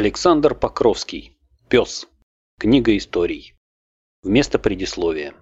Александр Покровский. Пес. Книга историй. Вместо предисловия.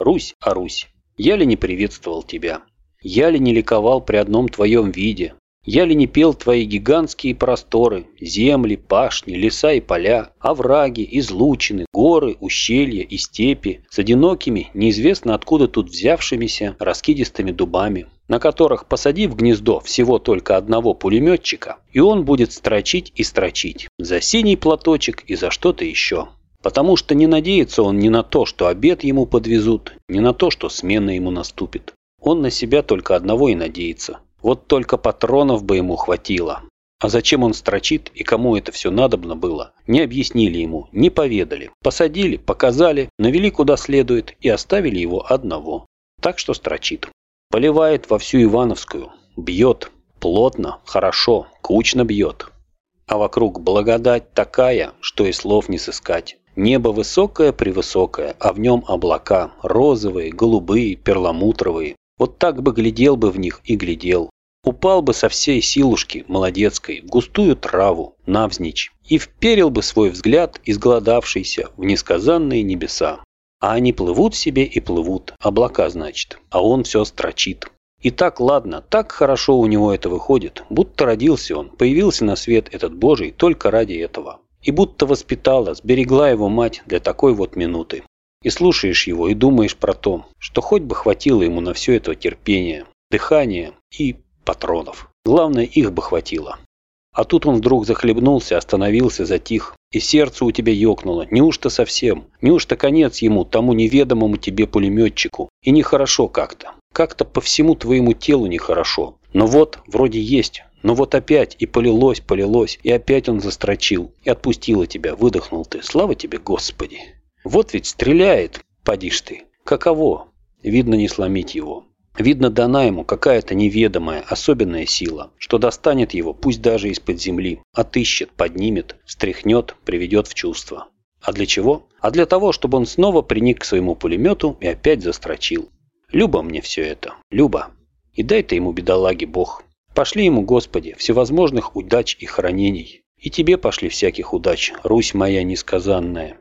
Русь, а Русь, я ли не приветствовал тебя? Я ли не ликовал при одном твоем виде? Я ли не пел твои гигантские просторы, земли, пашни, леса и поля, овраги, излучины, горы, ущелья и степи с одинокими, неизвестно откуда тут взявшимися раскидистыми дубами, на которых, посадив гнездо всего только одного пулеметчика, и он будет строчить и строчить за синий платочек и за что-то еще. Потому что не надеется он ни на то, что обед ему подвезут, ни на то, что смена ему наступит. Он на себя только одного и надеется – вот только патронов бы ему хватило. А зачем он строчит и кому это все надобно было, не объяснили ему, не поведали. Посадили, показали, навели куда следует и оставили его одного. Так что строчит. Поливает во всю Ивановскую. Бьет. Плотно, хорошо, кучно бьет. А вокруг благодать такая, что и слов не сыскать. Небо высокое-превысокое, а в нем облака, розовые, голубые, перламутровые, вот так бы глядел бы в них и глядел. Упал бы со всей силушки молодецкой в густую траву, навзничь, и вперил бы свой взгляд, изголодавшийся, в несказанные небеса. А они плывут себе и плывут, облака, значит, а он все строчит. И так ладно, так хорошо у него это выходит, будто родился он, появился на свет этот Божий только ради этого. И будто воспитала, сберегла его мать для такой вот минуты. И слушаешь его и думаешь про то, что хоть бы хватило ему на все это терпения, дыхания и патронов. Главное, их бы хватило. А тут он вдруг захлебнулся, остановился, затих, и сердце у тебя ёкнуло. Неужто совсем? Неужто конец ему, тому неведомому тебе пулеметчику? И нехорошо как-то. Как-то по всему твоему телу нехорошо. Но вот, вроде есть, но вот опять и полилось, полилось, и опять он застрочил, и отпустило тебя, выдохнул ты. Слава тебе, Господи! Вот ведь стреляет, подишь ты. Каково? Видно, не сломить его. Видно, дана ему какая-то неведомая, особенная сила, что достанет его, пусть даже из-под земли, отыщет, поднимет, встряхнет, приведет в чувство. А для чего? А для того, чтобы он снова приник к своему пулемету и опять застрочил. Люба мне все это, Люба. И дай-то ему, бедолаге, Бог. Пошли ему, Господи, всевозможных удач и хранений. И тебе пошли всяких удач, Русь моя несказанная.